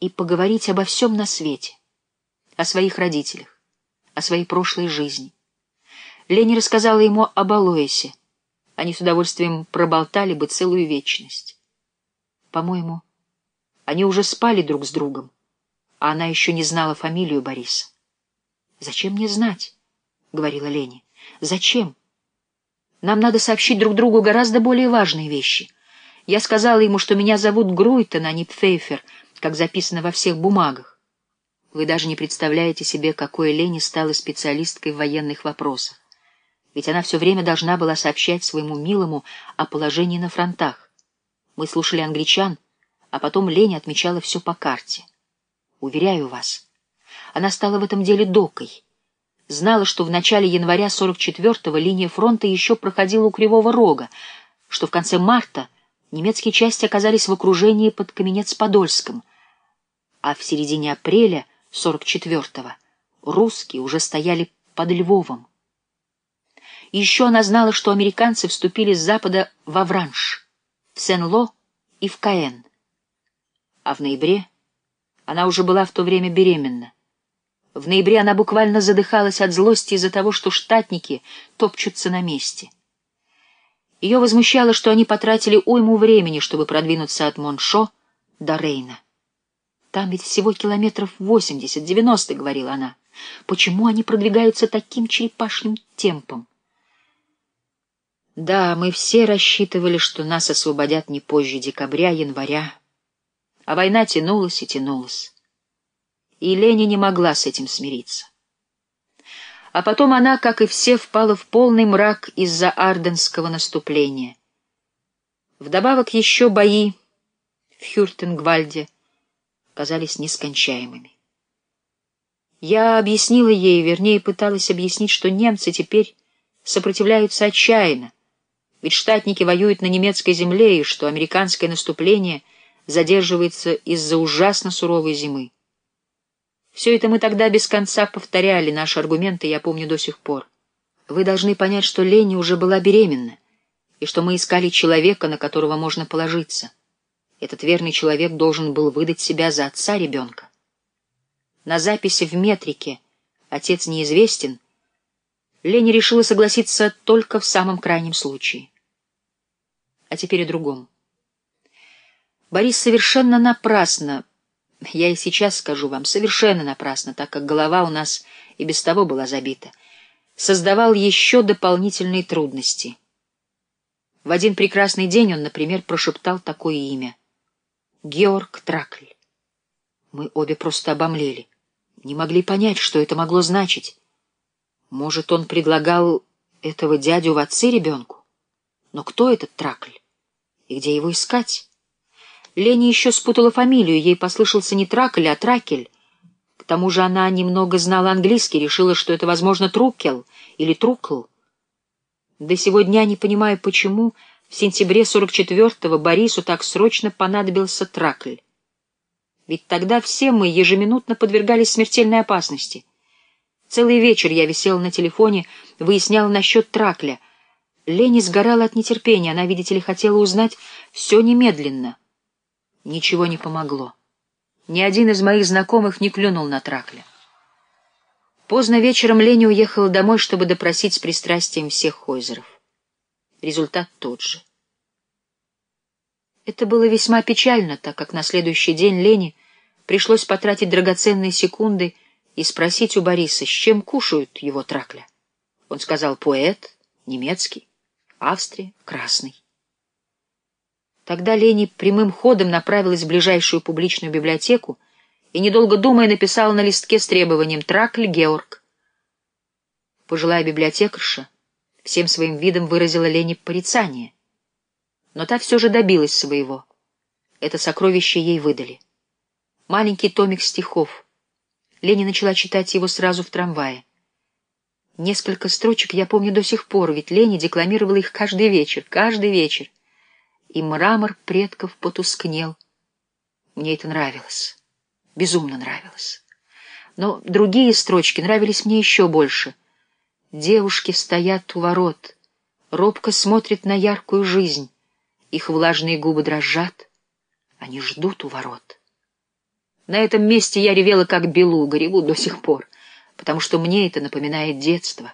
и поговорить обо всем на свете, о своих родителях, о своей прошлой жизни. Лени рассказала ему об Алоэсе. Они с удовольствием проболтали бы целую вечность. По-моему, они уже спали друг с другом, а она еще не знала фамилию Бориса. «Зачем мне знать?» — говорила Лени. «Зачем? Нам надо сообщить друг другу гораздо более важные вещи. Я сказала ему, что меня зовут Груйтон, а не Пфейфер, как записано во всех бумагах. Вы даже не представляете себе, какой Лени стала специалисткой в военных вопросах. Ведь она все время должна была сообщать своему милому о положении на фронтах. Мы слушали англичан, а потом Лени отмечала все по карте. Уверяю вас, она стала в этом деле докой. Знала, что в начале января 44-го линия фронта еще проходила у Кривого Рога, что в конце марта немецкие части оказались в окружении под Каменец-Подольском, а в середине апреля 44-го русские уже стояли под Львовом. Еще она знала, что американцы вступили с запада в Авранш, в Сен-Ло и в Каэн. А в ноябре она уже была в то время беременна. В ноябре она буквально задыхалась от злости из-за того, что штатники топчутся на месте. Ее возмущало, что они потратили уйму времени, чтобы продвинуться от Моншо до Рейна. «Там ведь всего километров восемьдесят-девяносто», — говорила она. «Почему они продвигаются таким черепашным темпом?» Да, мы все рассчитывали, что нас освободят не позже декабря-января. А война тянулась и тянулась и Лени не могла с этим смириться. А потом она, как и все, впала в полный мрак из-за арденского наступления. Вдобавок еще бои в Хюртенгвальде казались нескончаемыми. Я объяснила ей, вернее, пыталась объяснить, что немцы теперь сопротивляются отчаянно, ведь штатники воюют на немецкой земле, и что американское наступление задерживается из-за ужасно суровой зимы. Все это мы тогда без конца повторяли, наши аргументы я помню до сих пор. Вы должны понять, что Лени уже была беременна, и что мы искали человека, на которого можно положиться. Этот верный человек должен был выдать себя за отца ребенка. На записи в метрике «Отец неизвестен» Лени решила согласиться только в самом крайнем случае. А теперь о другом. Борис совершенно напрасно я и сейчас скажу вам, совершенно напрасно, так как голова у нас и без того была забита. Создавал еще дополнительные трудности. В один прекрасный день он, например, прошептал такое имя. Георг Тракль. Мы обе просто обомлели. Не могли понять, что это могло значить. Может, он предлагал этого дядю в отцы ребенку? Но кто этот Тракль? И где его искать? Лени еще спутала фамилию, ей послышался не Тракель, а Тракель. К тому же она немного знала английский, решила, что это, возможно, Трукел или Трукл. До сего дня не понимаю, почему в сентябре 44-го Борису так срочно понадобился Тракль. Ведь тогда все мы ежеминутно подвергались смертельной опасности. Целый вечер я висела на телефоне, выясняла насчет Тракля. Лени сгорала от нетерпения, она, видите ли, хотела узнать все немедленно. Ничего не помогло. Ни один из моих знакомых не клюнул на тракля. Поздно вечером Лени уехала домой, чтобы допросить с пристрастием всех Хойзеров. Результат тот же. Это было весьма печально, так как на следующий день Лене пришлось потратить драгоценные секунды и спросить у Бориса, с чем кушают его тракля. Он сказал «поэт», «немецкий», «Австрия», «красный». Тогда Лени прямым ходом направилась в ближайшую публичную библиотеку и, недолго думая, написала на листке с требованием «Тракль Георг». Пожилая библиотекарша всем своим видом выразила Лене порицание. Но та все же добилась своего. Это сокровище ей выдали. Маленький томик стихов. Лени начала читать его сразу в трамвае. Несколько строчек я помню до сих пор, ведь Лени декламировала их каждый вечер, каждый вечер и мрамор предков потускнел. Мне это нравилось, безумно нравилось. Но другие строчки нравились мне еще больше. Девушки стоят у ворот, робко смотрят на яркую жизнь. Их влажные губы дрожат, они ждут у ворот. На этом месте я ревела, как белуга, реву до сих пор, потому что мне это напоминает детство.